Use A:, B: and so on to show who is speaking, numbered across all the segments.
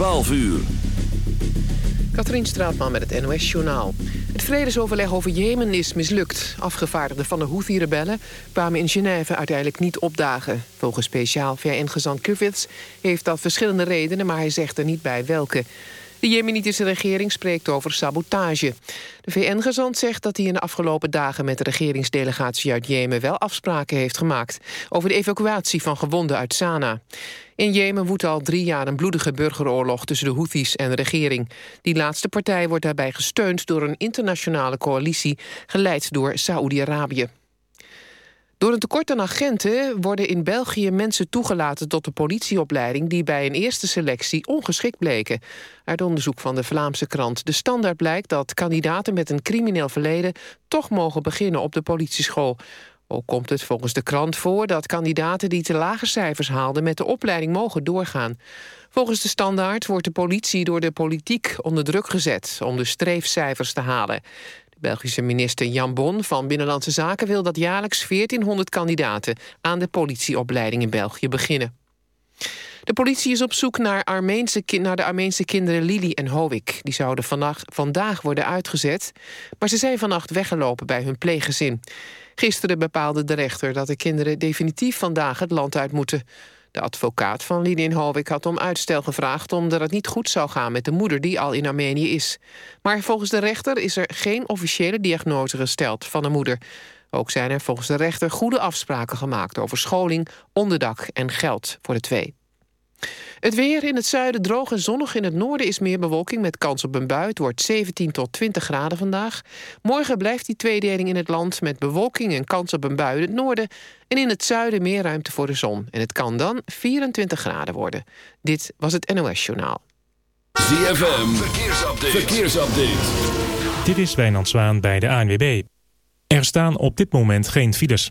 A: 12 uur.
B: Katrien Straatman met het NOS-journaal. Het vredesoverleg over Jemen is mislukt. Afgevaardigden van de Houthi-rebellen kwamen in Genève uiteindelijk niet opdagen. Volgens speciaal VN-gezant Griffiths heeft dat verschillende redenen... maar hij zegt er niet bij welke. De jemenitische regering spreekt over sabotage. De VN-gezant zegt dat hij in de afgelopen dagen... met de regeringsdelegatie uit Jemen wel afspraken heeft gemaakt... over de evacuatie van gewonden uit Sanaa. In Jemen woedt al drie jaar een bloedige burgeroorlog... tussen de Houthis en de regering. Die laatste partij wordt daarbij gesteund door een internationale coalitie... geleid door Saoedi-Arabië. Door een tekort aan agenten worden in België mensen toegelaten tot de politieopleiding die bij een eerste selectie ongeschikt bleken. Uit onderzoek van de Vlaamse krant De Standaard blijkt dat kandidaten met een crimineel verleden toch mogen beginnen op de politieschool. Ook komt het volgens de krant voor dat kandidaten die te lage cijfers haalden met de opleiding mogen doorgaan. Volgens de standaard wordt de politie door de politiek onder druk gezet om de streefcijfers te halen. Belgische minister Jan Bon van Binnenlandse Zaken wil dat jaarlijks 1400 kandidaten aan de politieopleiding in België beginnen. De politie is op zoek naar, Armeense, naar de Armeense kinderen Lili en Hovik. Die zouden vannacht, vandaag worden uitgezet, maar ze zijn vannacht weggelopen bij hun pleeggezin. Gisteren bepaalde de rechter dat de kinderen definitief vandaag het land uit moeten. De advocaat van Lidin Hovik had om uitstel gevraagd... omdat het niet goed zou gaan met de moeder die al in Armenië is. Maar volgens de rechter is er geen officiële diagnose gesteld van de moeder. Ook zijn er volgens de rechter goede afspraken gemaakt... over scholing, onderdak en geld voor de twee. Het weer in het zuiden droog en zonnig. In het noorden is meer bewolking met kans op een bui. Het wordt 17 tot 20 graden vandaag. Morgen blijft die tweedeling in het land met bewolking en kans op een bui in het noorden. En in het zuiden meer ruimte voor de zon. En het kan dan 24 graden worden. Dit was het NOS Journaal.
A: ZFM, verkeersupdate. verkeersupdate.
C: Dit is Wijnand Zwaan bij de ANWB. Er staan op dit moment geen files.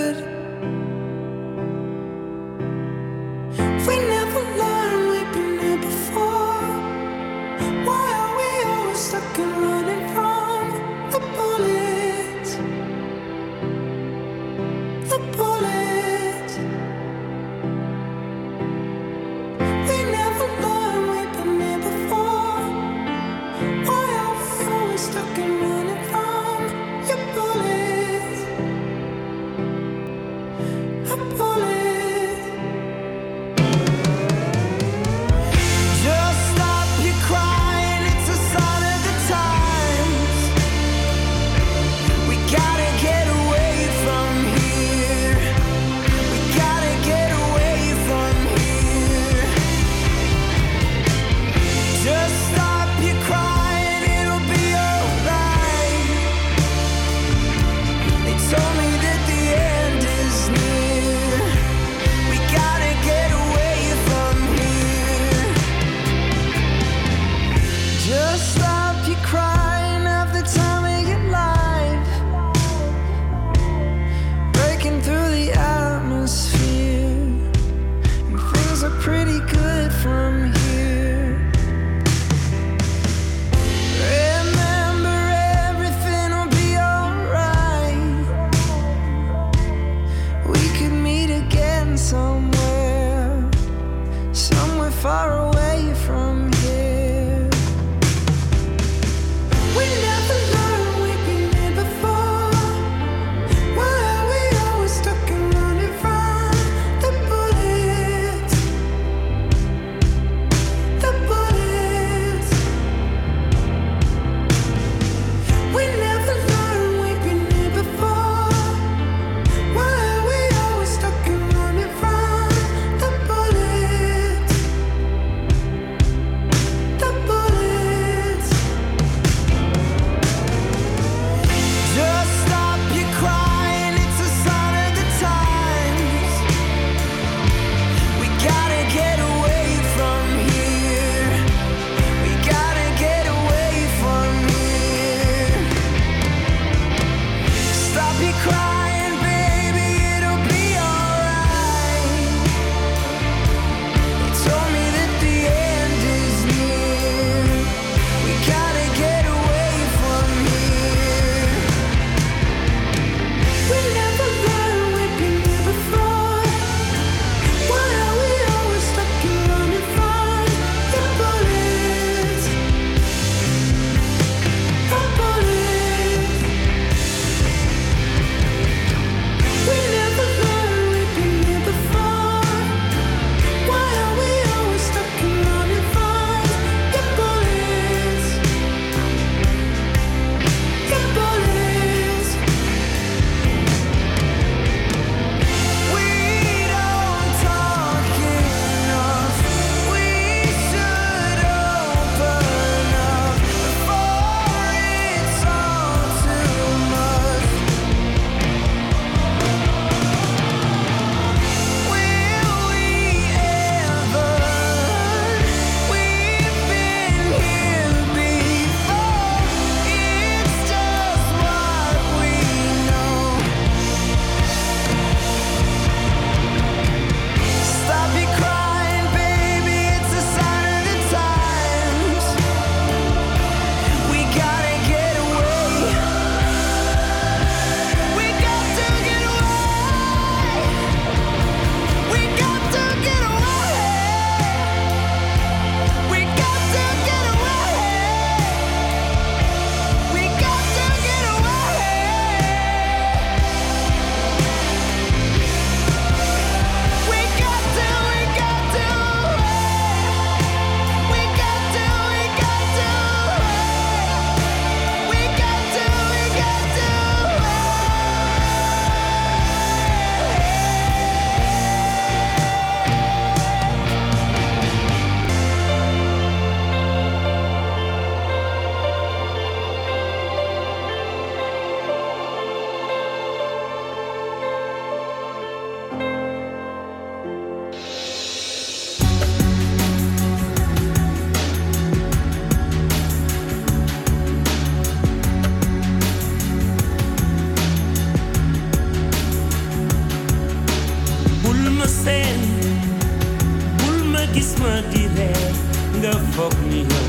D: bed, de fok mi yo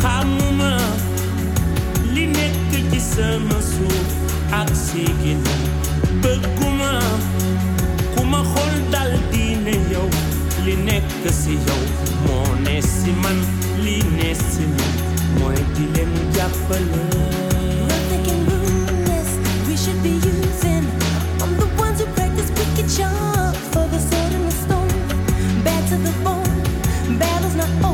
D: Xamuma li nekk ci sama suuf ak sigina Bëgguma ku ma xol dal diine yow li si yo, monesiman, ne si man. Li ne
E: we should be using I'm the ones who practice wicked charm. battle's not over.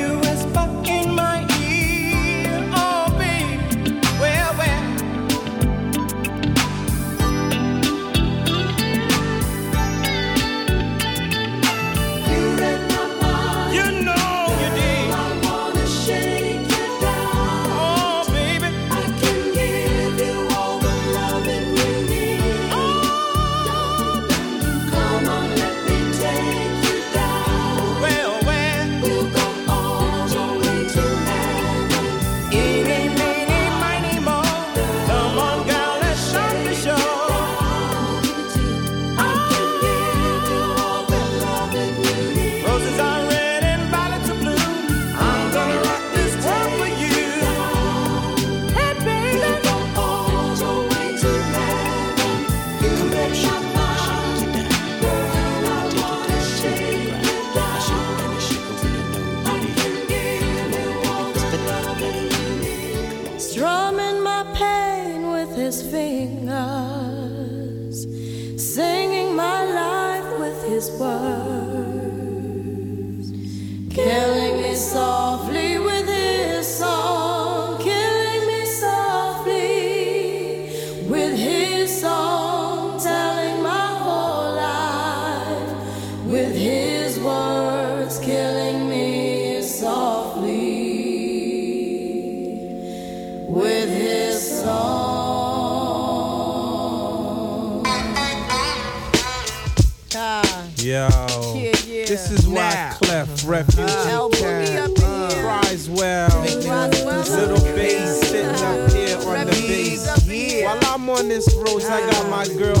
E: Got my girl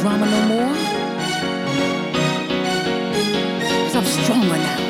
E: Drama no more. Cause I'm stronger now.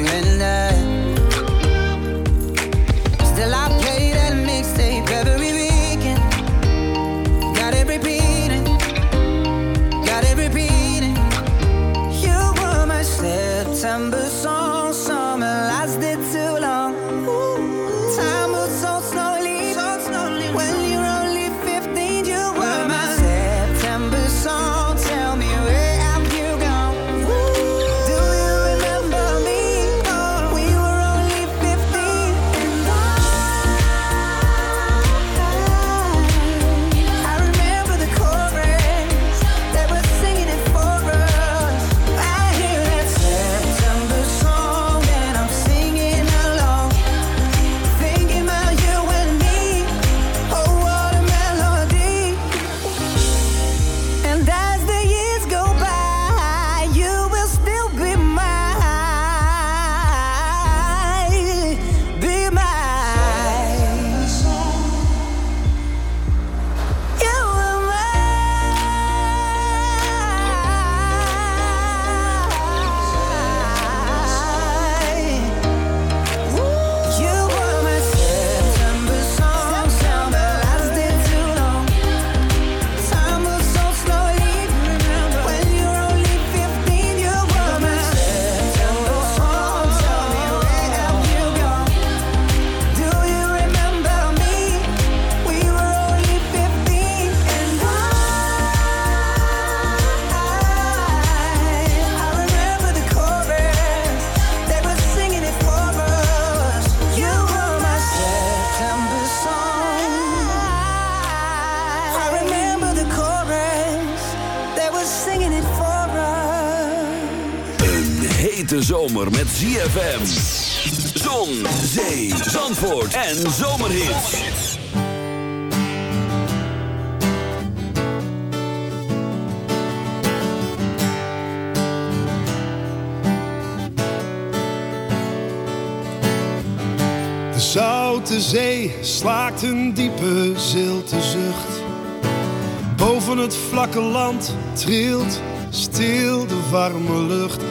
F: Zon, zee, zandvoort en zomerhits.
G: De zoute zee slaakt een diepe zilte zucht. Boven het vlakke land trilt stil de warme lucht.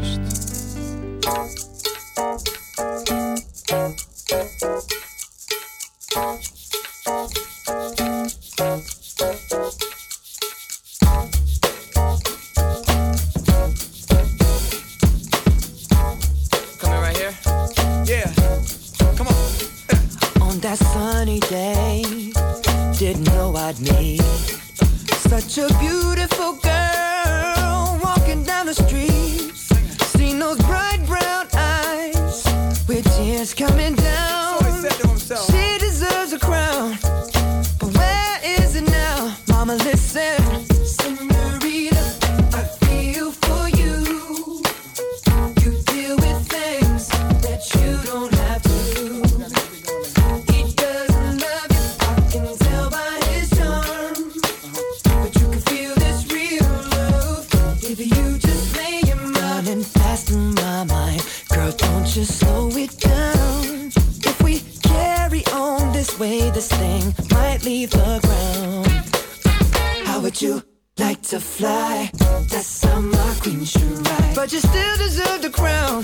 H: Leave the ground. How would you like to fly? That's how my queen should ride. But you still deserve the crown.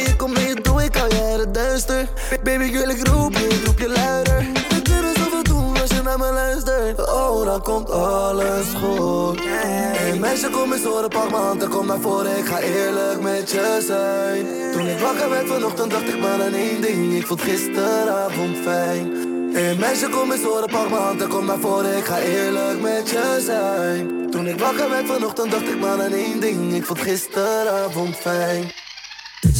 I: Kom mee, doe ik al jaren duister. Baby, girl, ik roep je, ik roep je luider. Kunnen zoveel doen als je naar me luistert. Oh, dan komt alles goed. Hey, meisje, kom eens horen, pak m'n hand en kom naar voren. Ik ga eerlijk met je zijn. Toen ik wakker werd vanochtend, dacht ik maar aan één ding. Ik vond gisteravond fijn. Hey, meisje, kom eens horen, pak m'n hand en kom naar voren. Ik ga eerlijk met je zijn. Toen ik wakker werd vanochtend, dacht ik maar aan één ding. Ik vond gisteravond fijn.